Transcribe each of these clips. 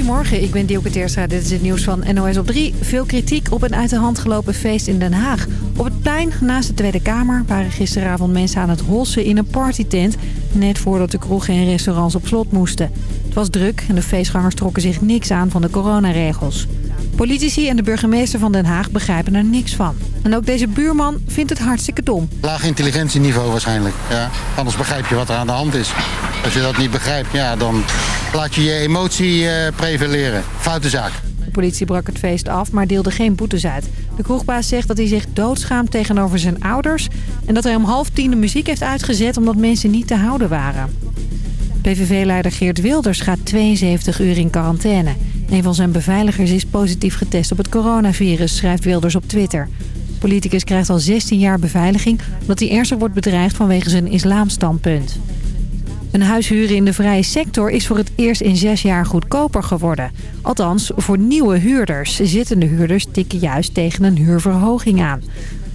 Goedemorgen, ik ben Dielke Teerstra. Dit is het nieuws van NOS op 3. Veel kritiek op een uit de hand gelopen feest in Den Haag. Op het plein naast de Tweede Kamer waren gisteravond mensen aan het hossen in een partytent... net voordat de kroegen en restaurants op slot moesten. Het was druk en de feestgangers trokken zich niks aan van de coronaregels. Politici en de burgemeester van Den Haag begrijpen er niks van. En ook deze buurman vindt het hartstikke dom. Laag intelligentieniveau waarschijnlijk. Ja. Anders begrijp je wat er aan de hand is. Als je dat niet begrijpt, ja, dan laat je je emotie uh, prevaleren. Foute zaak. De politie brak het feest af, maar deelde geen boetes uit. De kroegbaas zegt dat hij zich doodschaamt tegenover zijn ouders... en dat hij om half tien de muziek heeft uitgezet omdat mensen niet te houden waren. PVV-leider Geert Wilders gaat 72 uur in quarantaine. Een van zijn beveiligers is positief getest op het coronavirus, schrijft Wilders op Twitter. Politicus krijgt al 16 jaar beveiliging omdat hij ernstig wordt bedreigd vanwege zijn islamstandpunt. Een huis huren in de vrije sector is voor het eerst in zes jaar goedkoper geworden. Althans, voor nieuwe huurders. Zittende huurders tikken juist tegen een huurverhoging aan.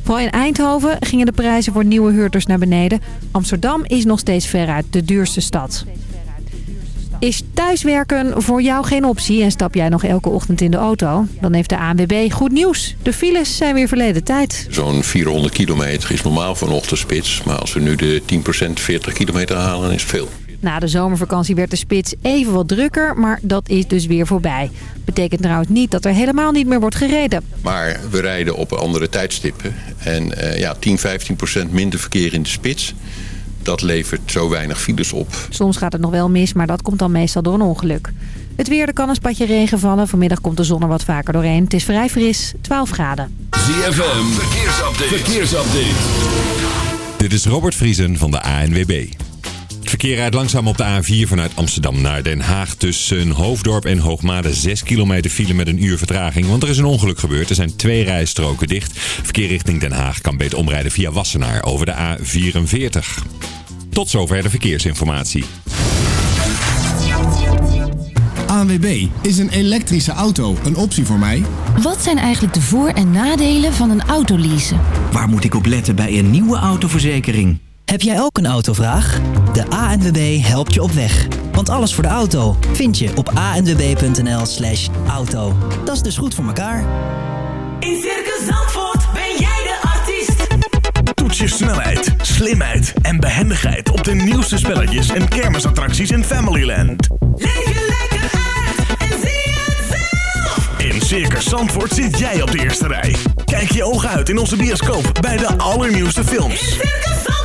Vooral in Eindhoven gingen de prijzen voor nieuwe huurders naar beneden. Amsterdam is nog steeds veruit de duurste stad. Is thuiswerken voor jou geen optie en stap jij nog elke ochtend in de auto? Dan heeft de ANWB goed nieuws. De files zijn weer verleden tijd. Zo'n 400 kilometer is normaal voor een ochtendspits. Maar als we nu de 10% 40 kilometer halen, is het veel. Na de zomervakantie werd de spits even wat drukker, maar dat is dus weer voorbij. Betekent trouwens niet dat er helemaal niet meer wordt gereden. Maar we rijden op andere tijdstippen. En uh, ja, 10, 15% minder verkeer in de spits dat levert zo weinig files op. Soms gaat het nog wel mis, maar dat komt dan meestal door een ongeluk. Het weer, er kan een spatje regen vallen. Vanmiddag komt de zon er wat vaker doorheen. Het is vrij fris, 12 graden. ZFM, verkeersupdate. verkeersupdate. Dit is Robert Vriesen van de ANWB. Verkeer rijdt langzaam op de A4 vanuit Amsterdam naar Den Haag. Tussen Hoofddorp en Hoogmade 6 kilometer file met een uur vertraging. Want er is een ongeluk gebeurd. Er zijn twee rijstroken dicht. Verkeer richting Den Haag kan beter omrijden via Wassenaar over de A44. Tot zover de verkeersinformatie. ANWB, is een elektrische auto een optie voor mij? Wat zijn eigenlijk de voor- en nadelen van een autoleasen? Waar moet ik op letten bij een nieuwe autoverzekering? Heb jij ook een autovraag? De ANWB helpt je op weg. Want alles voor de auto vind je op anwb.nl slash auto. Dat is dus goed voor elkaar. In Circus Zandvoort ben jij de artiest. Toets je snelheid, slimheid en behendigheid op de nieuwste spelletjes en kermisattracties in Familyland. Leef je lekker uit en zie het zelf. In Circus Zandvoort zit jij op de eerste rij. Kijk je ogen uit in onze bioscoop bij de allernieuwste films. In Circus Zandvoort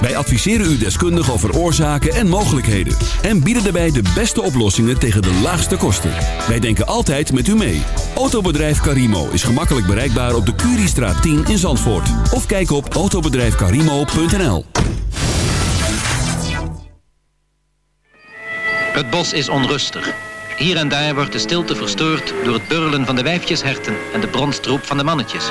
Wij adviseren u deskundig over oorzaken en mogelijkheden. En bieden daarbij de beste oplossingen tegen de laagste kosten. Wij denken altijd met u mee. Autobedrijf Carimo is gemakkelijk bereikbaar op de Curiestraat 10 in Zandvoort. Of kijk op autobedrijfcarimo.nl Het bos is onrustig. Hier en daar wordt de stilte verstoord door het burrelen van de wijfjesherten en de bronstroep van de mannetjes.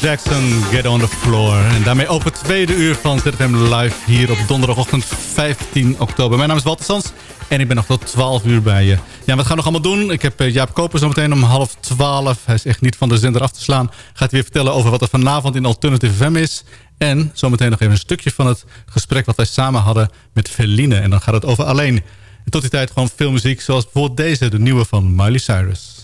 Jackson, Get on the Floor. En daarmee open het tweede uur van ZFM Live hier op donderdagochtend 15 oktober. Mijn naam is Walter Sans en ik ben nog tot 12 uur bij je. Ja, wat gaan we nog allemaal doen? Ik heb eh, Jaap Koper zometeen om half 12. Hij is echt niet van de zender af te slaan. Gaat weer vertellen over wat er vanavond in Alternative FM is. En zometeen nog even een stukje van het gesprek wat wij samen hadden met Feline. En dan gaat het over alleen. En tot die tijd gewoon veel muziek, zoals bijvoorbeeld deze, de nieuwe van Miley. Cyrus.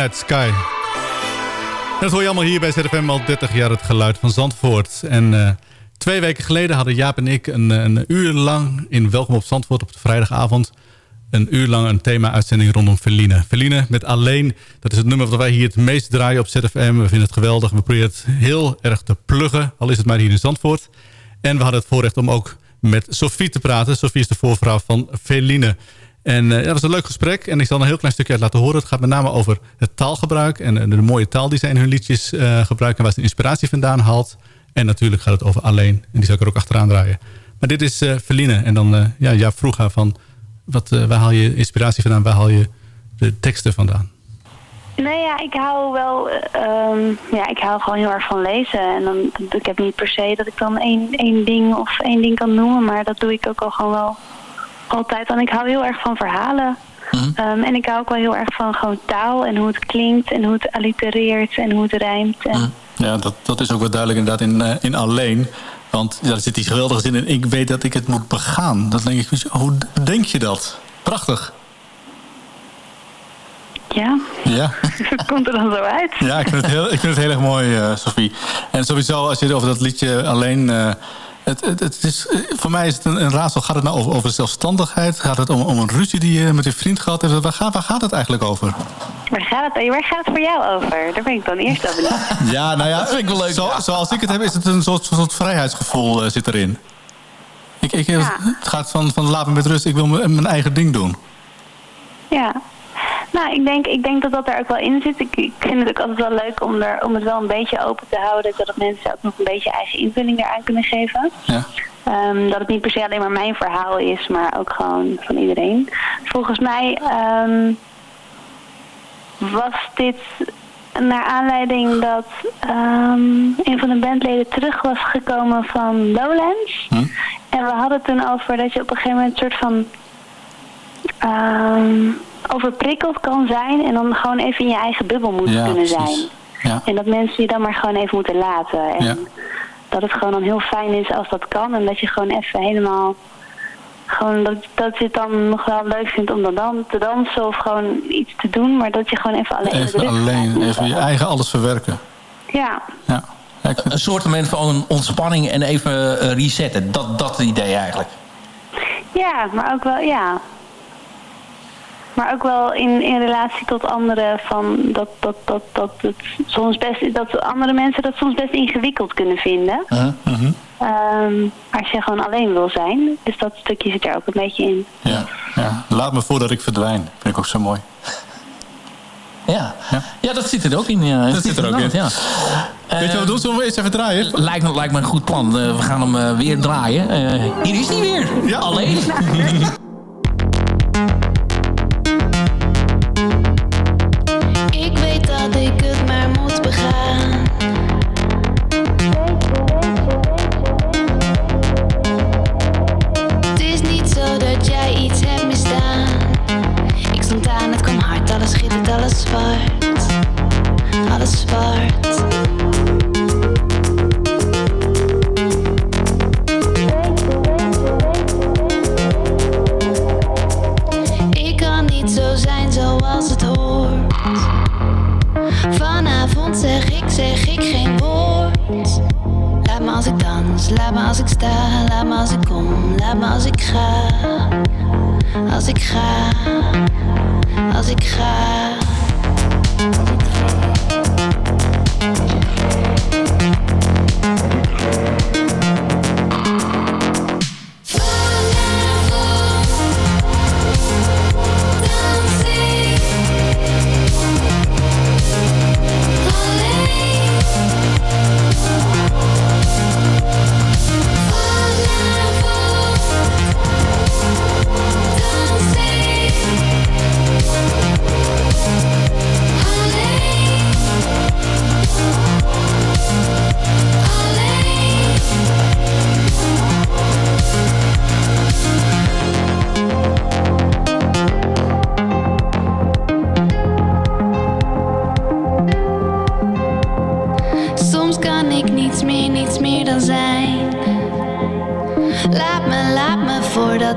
Midnight Sky. Dat hoor je allemaal hier bij ZFM al 30 jaar het geluid van Zandvoort. En uh, twee weken geleden hadden Jaap en ik een, een uur lang in Welkom op Zandvoort op de vrijdagavond... een uur lang een thema-uitzending rondom Feline. Feline met Alleen, dat is het nummer dat wij hier het meest draaien op ZFM. We vinden het geweldig. We proberen het heel erg te pluggen, al is het maar hier in Zandvoort. En we hadden het voorrecht om ook met Sophie te praten. Sophie is de voorvrouw van Feline. En ja, dat was een leuk gesprek. En ik zal een heel klein stukje uit laten horen. Het gaat met name over het taalgebruik. En de mooie taal die zij in hun liedjes uh, gebruiken. En waar ze inspiratie vandaan haalt. En natuurlijk gaat het over alleen. En die zal ik er ook achteraan draaien. Maar dit is Feline. En dan ja, ja, vroeg haar van... Wat, waar haal je inspiratie vandaan? Waar haal je de teksten vandaan? Nee, ja, ik hou wel, um, ja, ik hou gewoon heel erg van lezen. En dan, ik heb niet per se dat ik dan één, één ding of één ding kan noemen, maar dat doe ik ook al gewoon wel altijd. Want ik hou heel erg van verhalen. um, en ik hou ook wel heel erg van gewoon taal en hoe het klinkt en hoe het allitereert en hoe het rijmt. En... Ja, dat, dat is ook wel duidelijk inderdaad in, uh, in Alleen. Want ja, er zit die geweldige zin in. Ik weet dat ik het moet begaan. Dan denk ik, hoe denk je dat? Prachtig. Ja. Ja. Het komt er dan zo uit. Ja, ik vind het heel, ik vind het heel erg mooi, uh, Sophie. En sowieso, als je over dat liedje alleen... Het, het, het, is, voor mij is het een, een, raadsel. Gaat het nou over, over zelfstandigheid? Gaat het om, om, een ruzie die je met je vriend gehad hebt? Waar gaat, waar gaat het eigenlijk over? Waar gaat het, waar gaat het voor jou over? Daar ben ik dan eerst over ja, nou ja, dat vind ik wel leuk. Zo, zoals ik het heb, is het een soort, soort vrijheidsgevoel uh, zit erin. Ik, ik, ja. Het gaat van, van laat me met rust, ik wil mijn eigen ding doen. Ja, nou, ik denk, ik denk dat dat er ook wel in zit. Ik, ik vind het ook altijd wel leuk om, er, om het wel een beetje open te houden. Zodat mensen ook nog een beetje eigen invulling eraan kunnen geven. Ja. Um, dat het niet per se alleen maar mijn verhaal is, maar ook gewoon van iedereen. Volgens mij um, was dit naar aanleiding dat um, een van de bandleden terug was gekomen van Lowlands. Hm? En we hadden het toen over dat je op een gegeven moment een soort van... Um, overprikkeld kan zijn en dan gewoon even in je eigen bubbel moet ja, kunnen zijn. Ja. En dat mensen je dan maar gewoon even moeten laten. En ja. dat het gewoon dan heel fijn is als dat kan en dat je gewoon even helemaal... Gewoon dat, dat je het dan nog wel leuk vindt om dan te dansen of gewoon iets te doen, maar dat je gewoon even alleen Even alleen, even je eigen alles verwerken. Ja. ja. Een soort van ontspanning en even resetten. Dat, dat idee eigenlijk. Ja, maar ook wel, ja. Maar ook wel in, in relatie tot anderen van dat, dat, dat, dat, het soms best, dat andere mensen dat soms best ingewikkeld kunnen vinden. Uh -huh. um, als je gewoon alleen wil zijn. Dus dat stukje zit er ook een beetje in. Ja, ja. laat me voordat ik verdwijn. Vind ik ook zo mooi. Ja. ja, ja. dat zit er ook in. Ja. Dat, dat zit er ook in. Ja. Weet je wat we doen? Zullen we eens even draaien? Lijkt me, lijkt me een goed plan. Uh, we gaan hem uh, weer draaien. Uh, hier is hij weer. Ja. Alleen. Als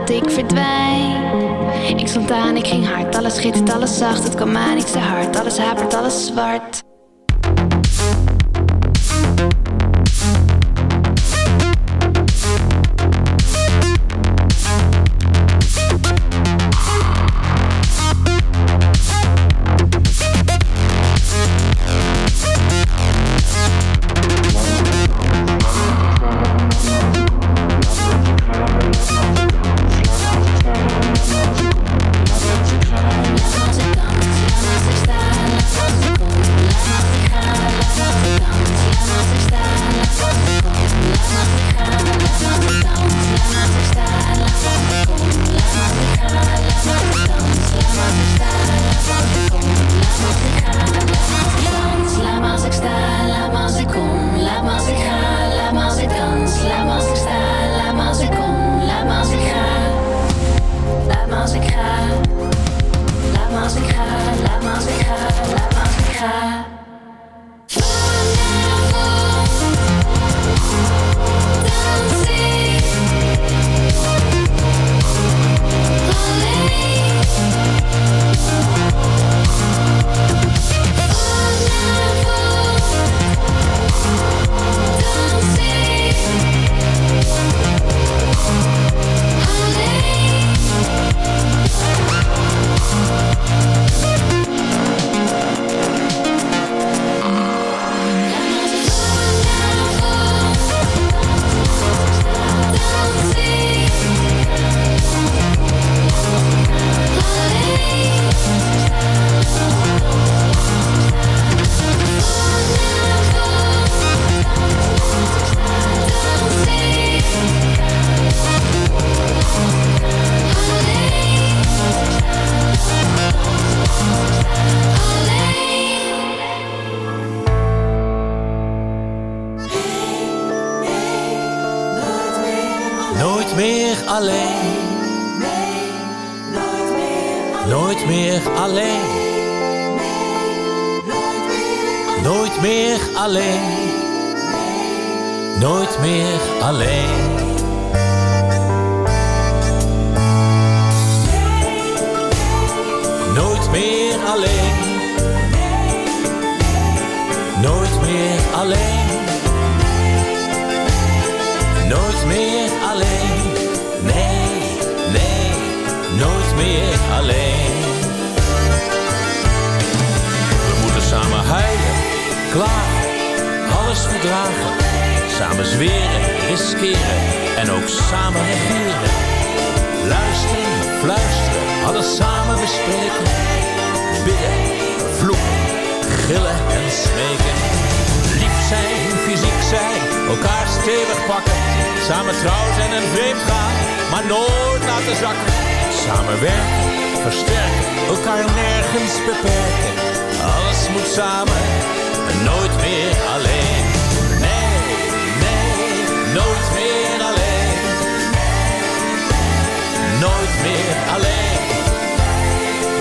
ik verdwijn. Ik stond aan, ik ging hard, alles schittert, alles zacht. Het kwam aan, ik zei hard, alles hapert, alles zwart.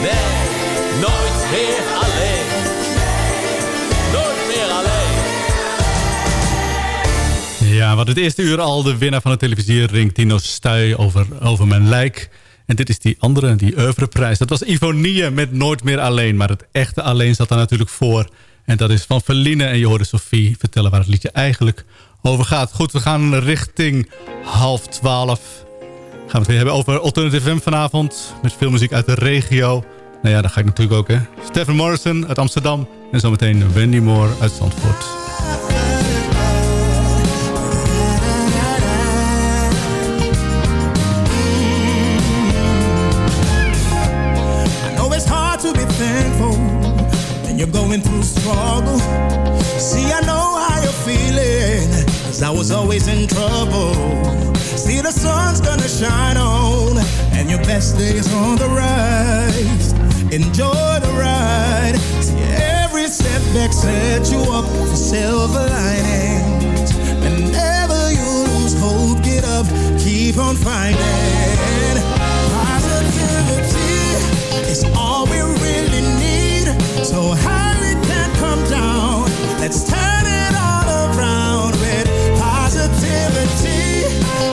Nee, nooit meer alleen. Nooit meer alleen. Ja, wat het eerste uur al de winnaar van de televisiering Tino Stuy over, over mijn lijk. En dit is die andere, die oeuvreprijs. Dat was Ivonie met Nooit meer alleen. Maar het echte alleen zat daar natuurlijk voor. En dat is van Feline. En je hoorde Sophie vertellen waar het liedje eigenlijk over gaat. Goed, we gaan richting half twaalf. Gaan we het weer hebben over Alternative M vanavond. Met veel muziek uit de regio. Nou ja, dat ga ik natuurlijk ook, hè. Stephen Morrison uit Amsterdam. En zometeen Wendy Moore uit Zandvoort. You're going through struggle. See, I was always in trouble. See, the sun's gonna shine on, and your best days on the rise. Enjoy the ride. See, every setback set you up for silver linings. Whenever you lose hope, get up, keep on fighting. Positivity is all we really need. So high it can't come down. Let's turn it all around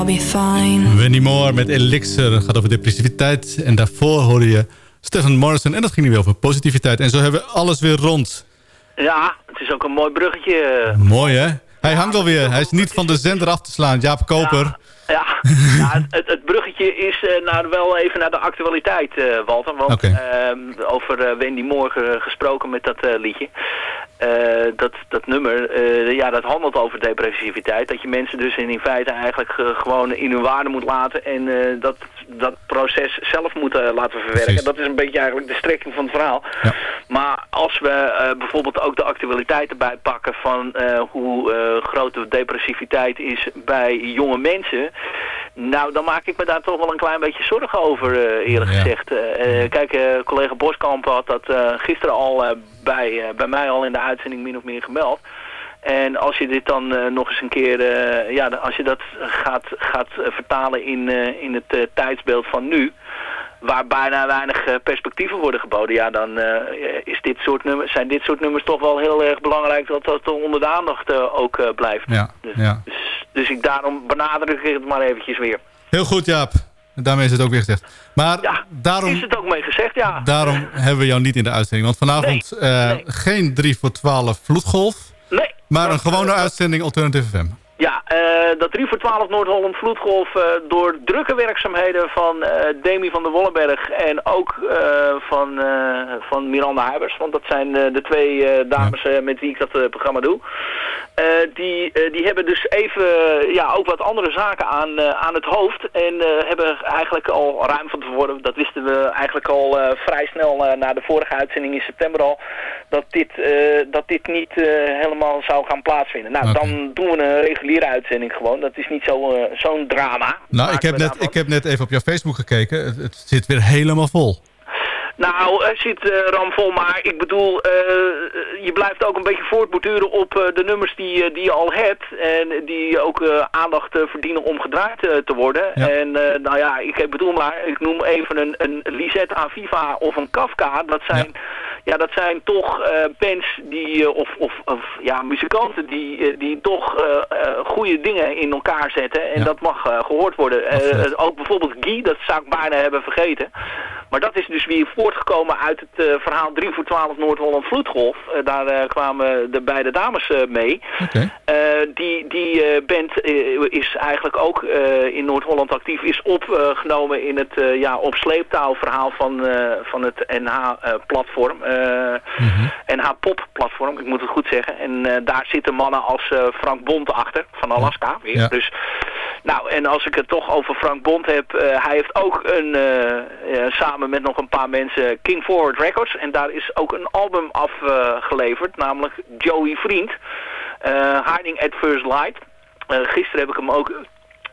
Only be fine. Wendy Moore met Elixir gaat over depressiviteit. En daarvoor hoorde je Stefan Morrison. En dat ging nu weer over positiviteit. En zo hebben we alles weer rond. Ja, het is ook een mooi bruggetje. Mooi hè? Hij hangt alweer. Hij is niet van de zender af te slaan. Jaap Koper. Ja, ja het, het bruggetje is eh, naar, wel even naar de actualiteit, eh, Walter. Want ehm, over eh, Wendy Moore ge- gesproken met dat eh, liedje. Eh, dat, dat nummer, eh, ja, dat handelt over depressiviteit. Dat je mensen dus in, in feite eigenlijk gewoon in hun waarde moet laten. En eh, dat, dat proces zelf moet eh, laten verwerken. Precies. Dat is een beetje eigenlijk de strekking van het verhaal. Maar als we eh, bijvoorbeeld ook de actualiteit erbij pakken van eh, hoe groot de depressiviteit is bij jonge mensen. Nou, dan maak ik me daar toch wel een klein beetje zorgen over, eerlijk gezegd. Kijk, collega Boskamp had dat gisteren al bij, bij mij al in de uitzending min of meer gemeld. En als je dit dan eh, nog eens een keer, eh, ja, als je dat gaat, gaat eh, vertalen in, in het tijdsbeeld van nu, waar bijna weinig perspectieven worden geboden, ja, dan is dit soort nummers, zijn dit soort nummers toch wel heel erg belangrijk dat dat onder de aandacht ook blijft. Ja, ja. Dus ik daarom benadruk ik het maar eventjes weer. Heel goed Jaap. En daarmee is het ook weer gezegd. Maar daarom, Is het ook mee gezegd, ja. daarom hebben we jou niet in de uitzending. Want vanavond geen 3 voor 12 vloedgolf. Maar een gewone uitzending Alternative FM. Ja, eh, dat 3 voor 12 Noord-Holland Vloedgolf eh, door drukke werkzaamheden van eh, Demi van der Wollenberg en ook van, van Miranda Huibers. Want dat zijn de twee dames met wie ik dat programma doe. Eh, die, eh, die hebben dus even eh, ja, ook wat andere zaken aan, aan het hoofd. En hebben eigenlijk al ruim van tevoren, dat wisten we eigenlijk al vrij snel na de vorige uitzending in september al, dat dit, dat dit niet helemaal zou gaan plaatsvinden. Nou, dan doen we een reguliere uitzending gewoon. Dat is niet zo, zo'n drama. Nou, ik heb, net, ik heb net even op jouw Facebook gekeken. Het, het zit weer helemaal vol. Nou, er zit eh, ramvol, maar ik bedoel, eh, je blijft ook een beetje voortborduren op de nummers die, die je al hebt. En die ook aandacht verdienen om gedraaid te worden. En nou ja, ik bedoel maar, ik noem even een, een Lisette Aviva of een Kafka. Dat zijn, ja. Dat zijn toch eh, bands die, eh, of, of, of ja, muzikanten die, eh, die toch goede dingen in elkaar zetten. En dat mag eh, gehoord worden. Ook bijvoorbeeld Guy, dat zou ik bijna hebben vergeten. Maar dat is dus weer voortgekomen uit het verhaal 3 voor 12 Noord-Holland Vloedgolf. Daar kwamen de beide dames mee. Die die band is eigenlijk ook in Noord-Holland actief. Is opgenomen in het ja, op sleeptouw verhaal van, van het NH-platform. NH-pop-platform, ik moet het goed zeggen. En eh, daar zitten mannen als eh, Frank Bond achter, van Alaska weer. Ja. Dus, nou, en als ik het toch over Frank Bond heb, eh, hij heeft ook een, eh, eh, samen met nog een paar mensen King Forward Records. En daar is ook een album afgeleverd, namelijk Joey Vriend. eh, Hiding at First Light. Eh, gisteren heb ik hem ook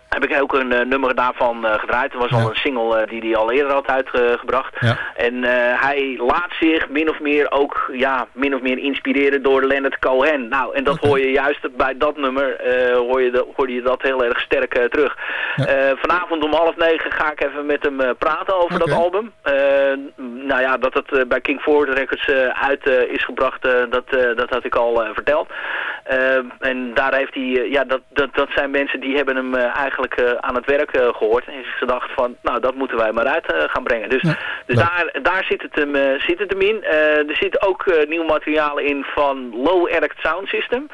heb ik ook een eh, nummer daarvan eh, gedraaid. Er was al een single eh, die hij al eerder had uitgebracht. Ja. En hij laat zich min of meer ook, ja, min of meer inspireren door Leonard Cohen. Nou, en dat hoor je juist bij dat nummer, hoor, je de, hoorde je dat heel erg sterk terug. Vanavond om half negen ga ik even met hem praten over dat album. Nou ja, dat het bij King Forward Records uit is gebracht, dat, dat had ik al verteld. En daar heeft hij, ja, dat, dat, dat zijn mensen die hebben hem eh, eigenlijk eh, aan het werk eh, gehoord. En is gedacht van, nou dat moeten wij maar uit eh, gaan brengen. Dus, dus daar, daar zit, het hem, eh, zit het hem in. Eh, er zit ook eh, nieuw materiaal in van Low Erect Sound System.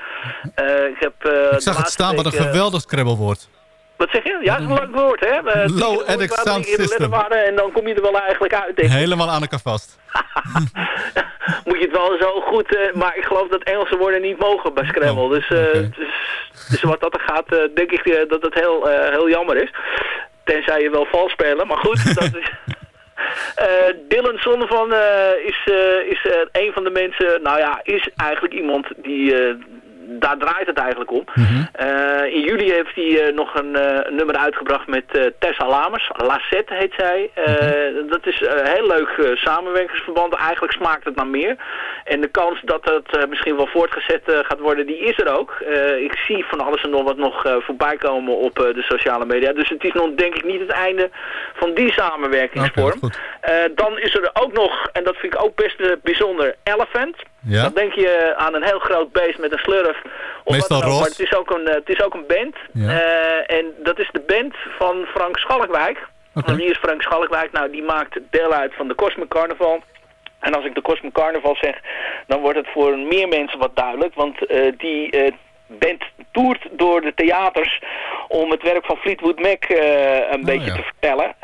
Eh, ik heb, eh, Ik zag het staan, wat een eh, geweldig scrabblewoord. Wat zeg je? Ja, dat is een leuk woord, hè? Eh, Low woorden Sound System. En dan kom je er wel eigenlijk uit, denk ik. Helemaal aan elkaar vast. moet je het wel zo goed... eh, maar ik geloof dat Engelse woorden niet mogen bij Scrabble. dus, eh, dus, dus wat dat er gaat, eh, denk ik eh, dat het heel, eh, heel jammer is. Tenzij je wel vals spelen, maar goed. dat is... Eh, Dylan Sonnevan is, is een van de mensen, nou ja, is eigenlijk iemand die, daar draait het eigenlijk om. Eh, in juli heeft hij eh, nog een eh, nummer uitgebracht met Tessa Lamers. Lassette heet zij. Eh, Dat is een heel leuk samenwerkingsverband. Eigenlijk smaakt het naar meer. En de kans dat het eh, misschien wel voortgezet gaat worden, die is er ook. Ik zie van alles en nog wat nog voorbij komen op de sociale media. Dus het is nog denk ik niet het einde van die samenwerkingsvorm. Dan is er ook nog, en dat vind ik ook best bijzonder, Elephant. Ja. Dan denk je aan een heel groot beest met een slurf. Of Meestal wat ook. Maar het is ook een, eh, het is ook een band. Ja. Eh, en dat is de band van Frank Schalkwijk. En wie is Frank Schalkwijk? Nou, die maakt deel uit van de Cosmic Carnival. En als ik de Cosmic Carnival zeg, dan wordt het voor meer mensen wat duidelijk. Want eh, die eh, band toert door de theaters om het werk van Fleetwood Mac een beetje te vertellen.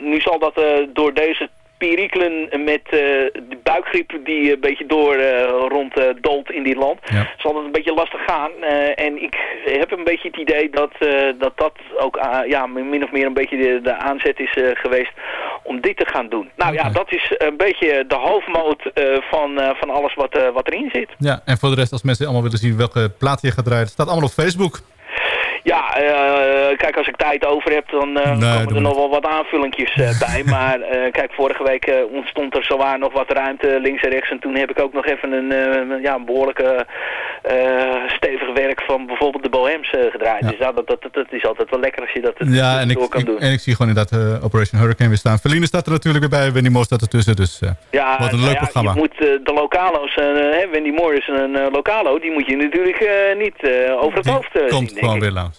Nu zal dat door deze perikelen met eh, de buikgriep die een beetje door eh, rond eh, dolt in dit land, zal dat een beetje lastig gaan. Eh, en ik heb een beetje het idee dat eh, dat, dat ook ja, min of meer een beetje de, de aanzet is eh, geweest om dit te gaan doen. Nou ja, dat is een beetje de hoofdmoot eh, van, eh, van alles wat, eh, wat erin zit. Ja, en voor de rest, als mensen allemaal willen zien welke plaat je gaat draaien... het staat allemaal op Facebook. Ja, eh, kijk, als ik tijd over heb, dan eh, komen er nog wel wat aanvullingjes eh, bij. Maar kijk, vorige week ontstond er zowaar nog wat ruimte links en rechts. En toen heb ik ook nog even een, ja, een behoorlijke eh, stevig werk van bijvoorbeeld de Bohems gedraaid. Dus ja, dat, dat, dat, dat is altijd wel lekker als je dat Ja, en ik, kan ik- doen. en ik zie gewoon inderdaad Operation Hurricane weer staan. Verline staat er natuurlijk weer bij, Wendy Moore staat ertussen. Dus Ja, wat een nou leuk ja, programma. Je moet de lokalo's, hè, Wendy Moore is een lokalo, die moet je natuurlijk niet over het hoofd zien, Komt gewoon weer langs.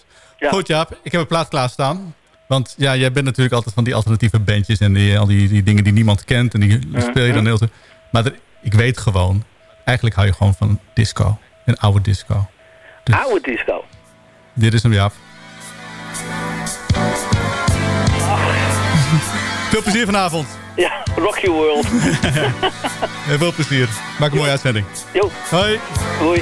Ja. Goed Jaap, ik heb een plaat klaarstaan. Want ja, jij bent natuurlijk altijd van die alternatieve bandjes... en die, al die, die dingen die niemand kent. En die speel je dan heel... Maar er- ik weet gewoon... Eigenlijk hou je gewoon van disco. Een oude disco. Dus Oude disco. dit is hem Jaap. Veel plezier vanavond. Ja, Rock Your World. En veel plezier. Maak een mooie uitzending. Jo. Hoi. Hoi.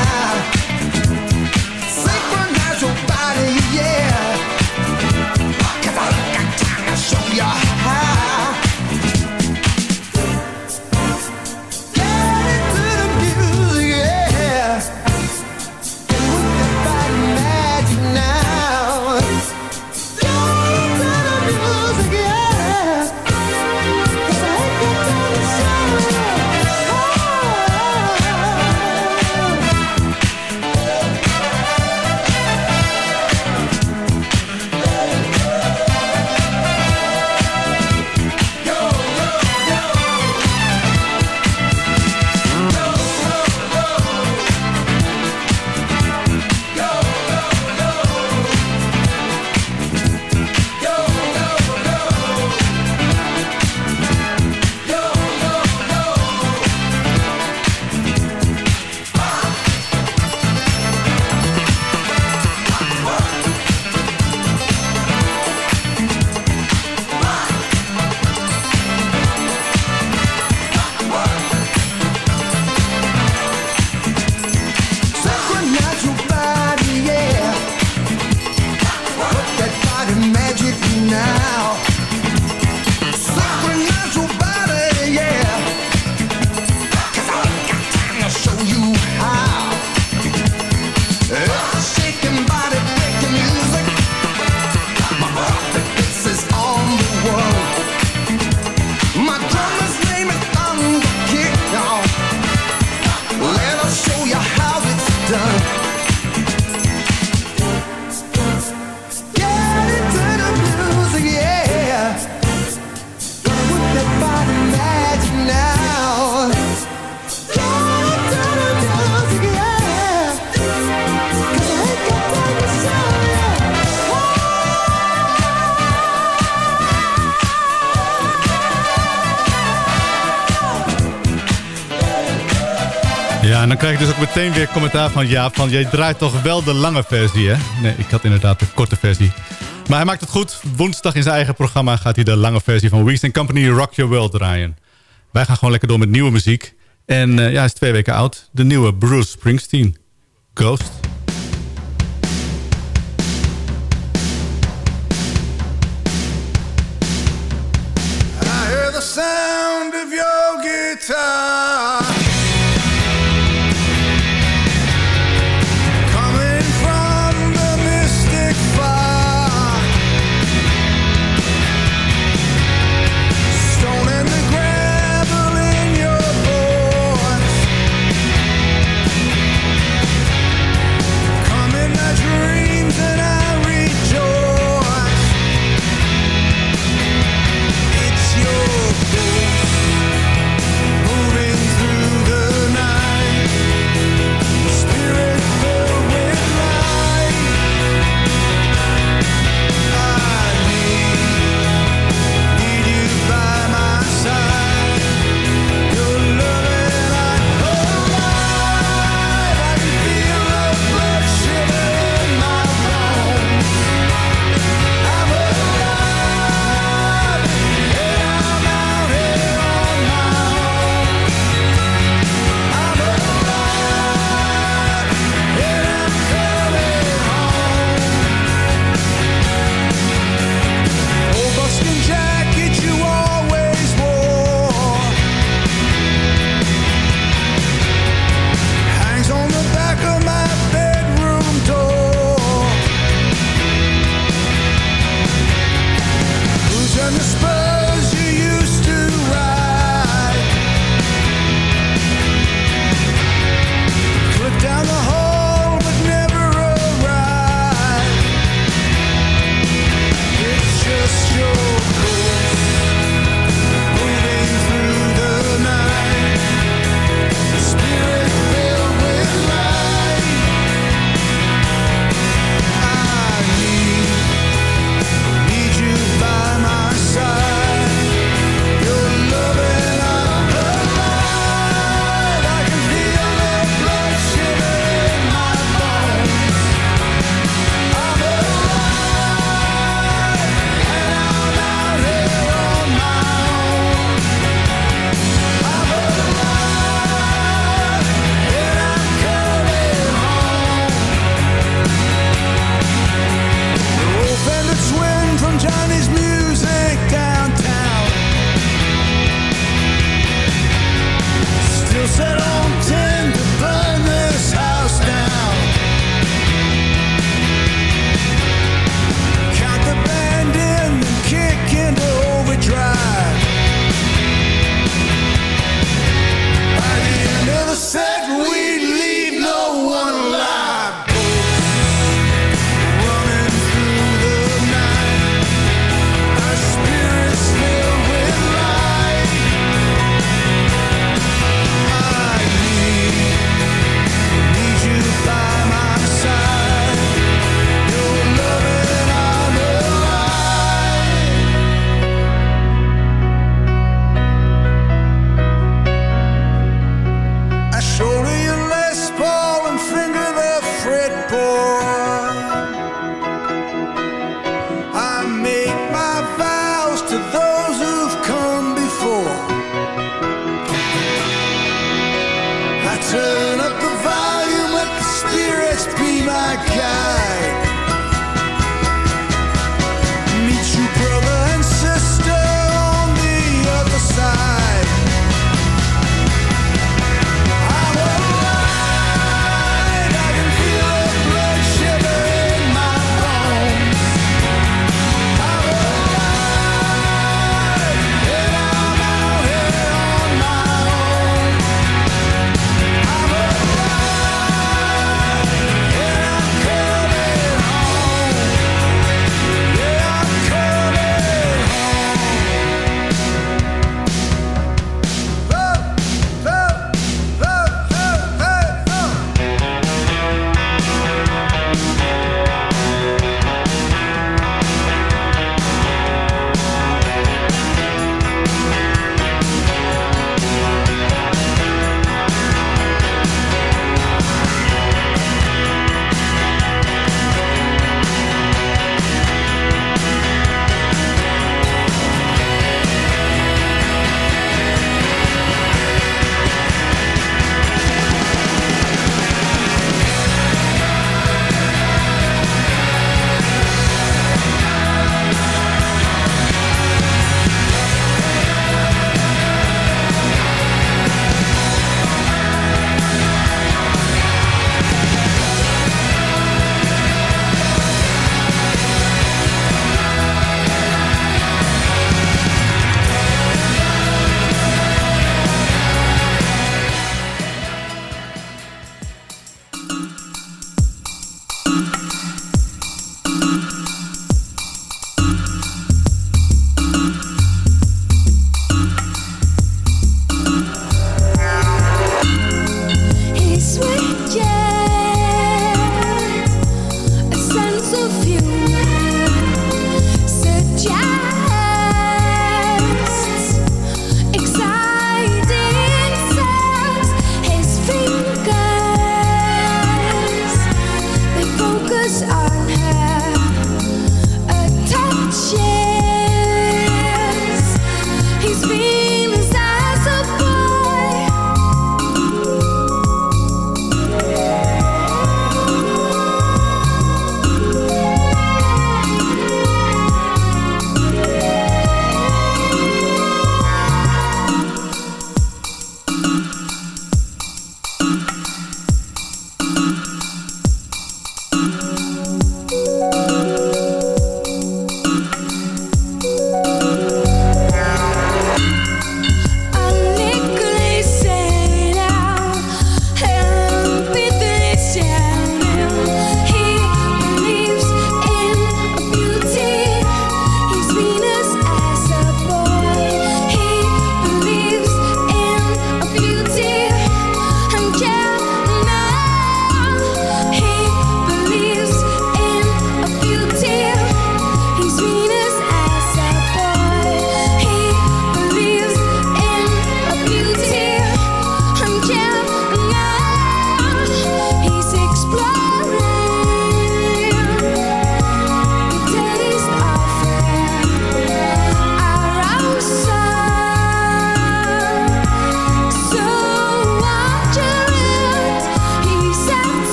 meteen weer commentaar van Jaap... van jij draait toch wel de lange versie, hè? Nee, ik had inderdaad de korte versie. Maar hij maakt het goed. Woensdag in zijn eigen programma gaat hij de lange versie van Weeks Company Rock Your World draaien. Wij gaan gewoon lekker door met nieuwe muziek. En eh, ja, hij is twee weken oud. De nieuwe Bruce Springsteen. Ghost.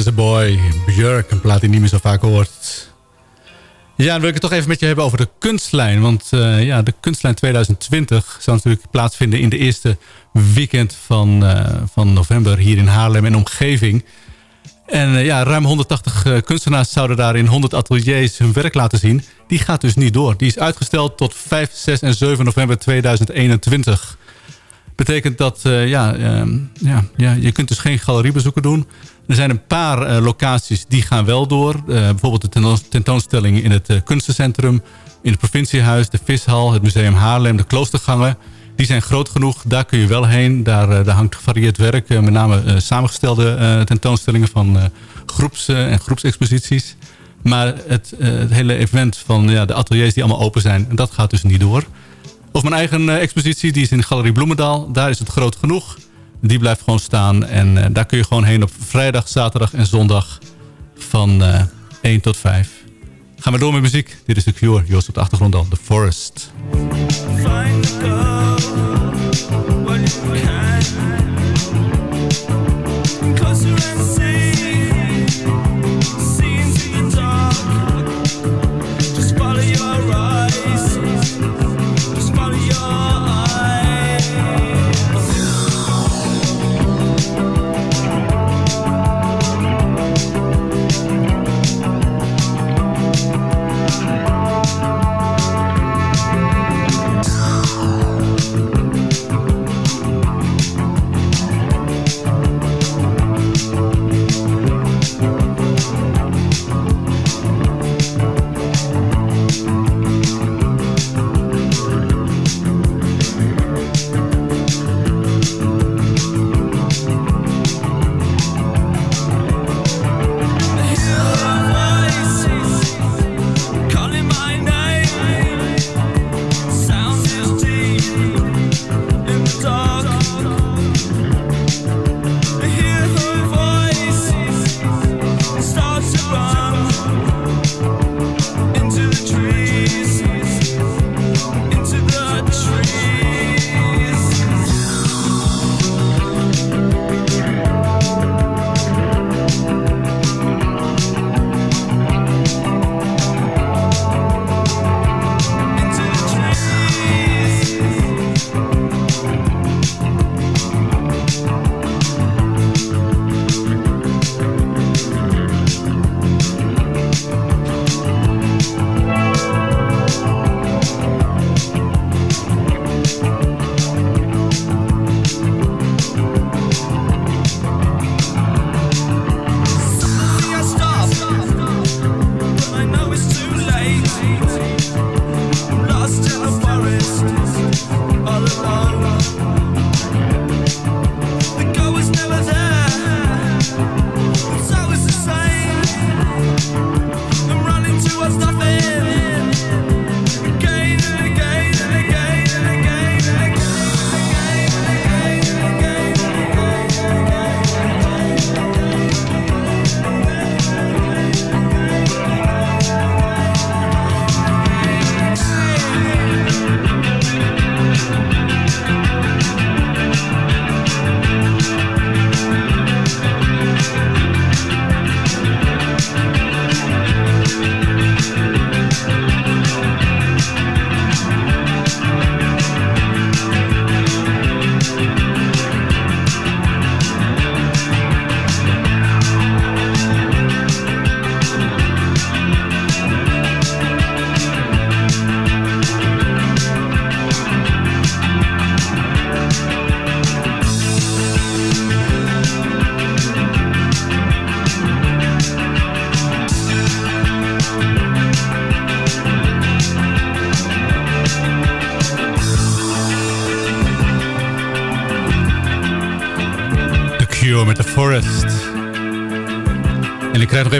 As a Boy. Björk, een plaat die niet meer zo vaak hoort. Ja, dan wil ik het toch even met je hebben over de kunstlijn. Want uh, ja, de kunstlijn 2020 zal natuurlijk plaatsvinden in de eerste weekend van, uh, van november hier in Haarlem en omgeving. En uh, ja, ruim 180 kunstenaars zouden daar in 100 ateliers hun werk laten zien. Die gaat dus niet door. Die is uitgesteld tot 5, 6 en 7 november 2021 betekent dat ja, uh, ja, ja, je kunt dus geen galeriebezoeken doen. Er zijn een paar uh, locaties die gaan wel door. bijvoorbeeld de tentoonstelling in het kunstencentrum, in het provinciehuis, de Vishal, het museum Haarlem, de kloostergangen. Die zijn groot genoeg, daar kun je wel heen. Daar, daar hangt gevarieerd werk, met name samengestelde tentoonstellingen van groeps- en groepsexposities. Maar het, het hele event van ja, de ateliers die allemaal open zijn, dat gaat dus niet door. Of mijn eigen expositie, die is in Galerie Bloemendaal. Daar is het groot genoeg. Die blijft gewoon staan. En uh, daar kun je gewoon heen op vrijdag, zaterdag en zondag van uh, 1 tot 5. Gaan we door met muziek. Dit is The Cure. Joost op de achtergrond al. The Forest. Find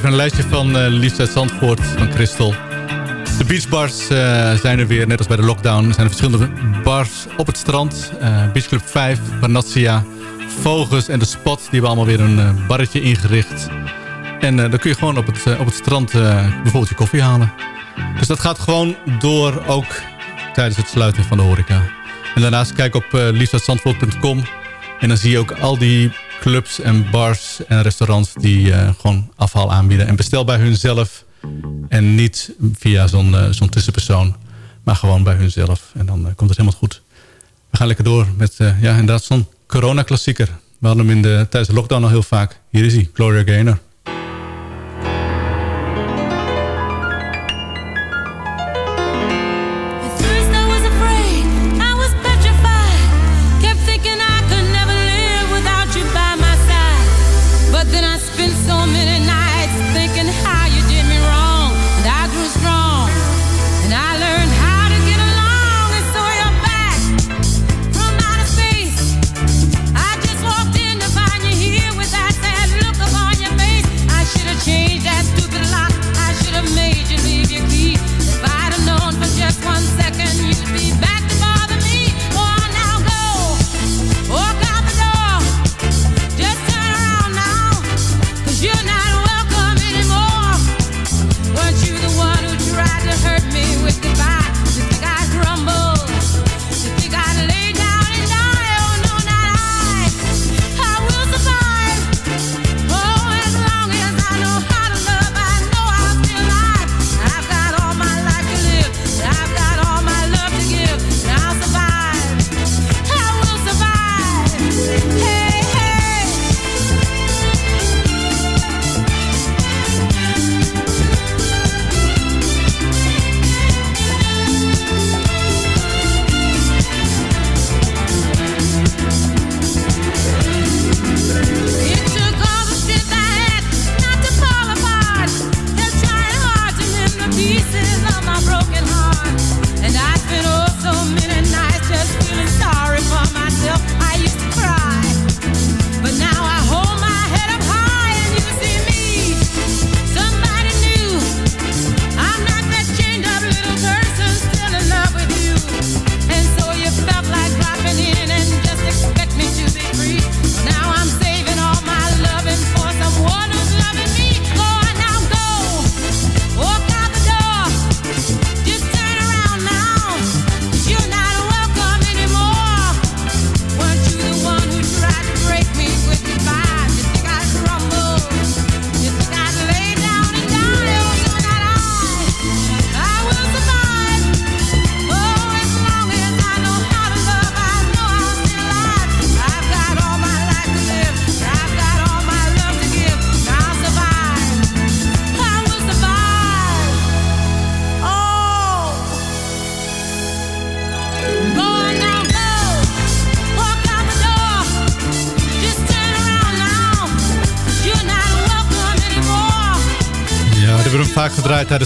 even een lijstje van uh, Liefst uit Zandvoort van Christel. De beachbars uh, zijn er weer, net als bij de lockdown. Er zijn er verschillende bars op het strand. Uh, Beach Club 5, Panacea, Vogels en de Spot. Die hebben allemaal weer een barretje ingericht. En dan kun je gewoon op het, op het strand bijvoorbeeld je koffie halen. Dus dat gaat gewoon door, ook tijdens het sluiten van de horeca. En daarnaast kijk op uh. En dan zie je ook al die clubs en bars en restaurants die uh, gewoon afhaal aanbieden. En bestel bij hunzelf en niet via zo'n zo'n tussenpersoon. Maar gewoon bij hunzelf. En dan uh, komt het helemaal goed. We gaan lekker door met ja, inderdaad zo'n corona-klassieker. We hadden hem in de, tijdens de lockdown al heel vaak. Hier is hij, Gloria Gaynor.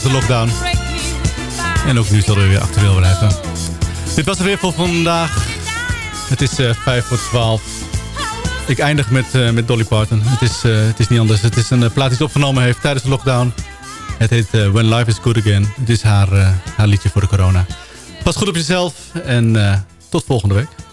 Tijdens de lockdown. En ook nu zal er weer actueel blijven. Dit was er weer voor vandaag. Het is uh, 5 voor 12. Ik eindig met, uh, met Dolly Parton. Het is, uh, het is niet anders. Het is een plaat die ze opgenomen heeft tijdens de lockdown. Het heet When Life is Good Again. Het is haar, haar liedje voor de corona. Pas goed op jezelf en tot volgende week.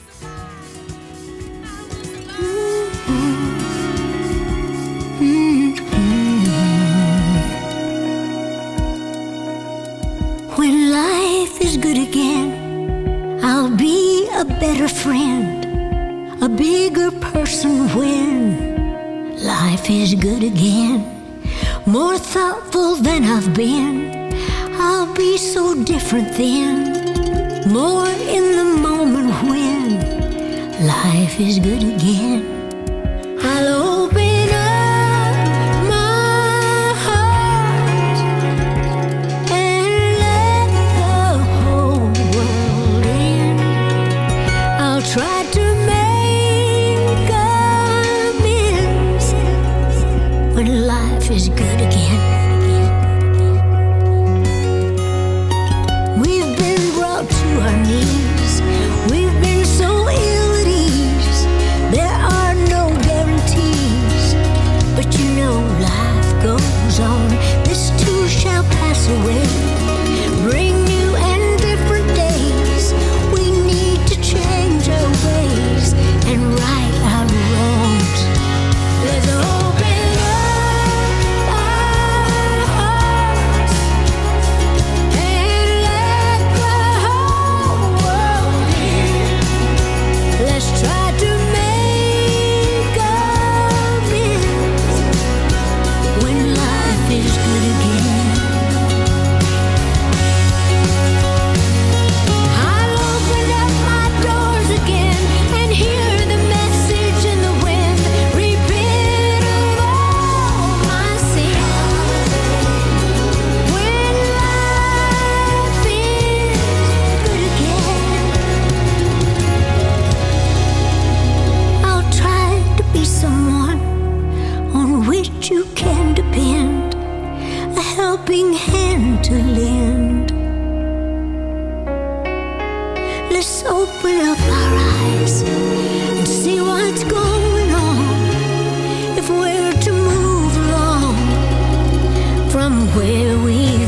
Person when life is good again. More thoughtful than I've been. I'll be so different then. More in the moment when life is good again. Let's open up our eyes and see what's going on. If we're to move along from where we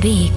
be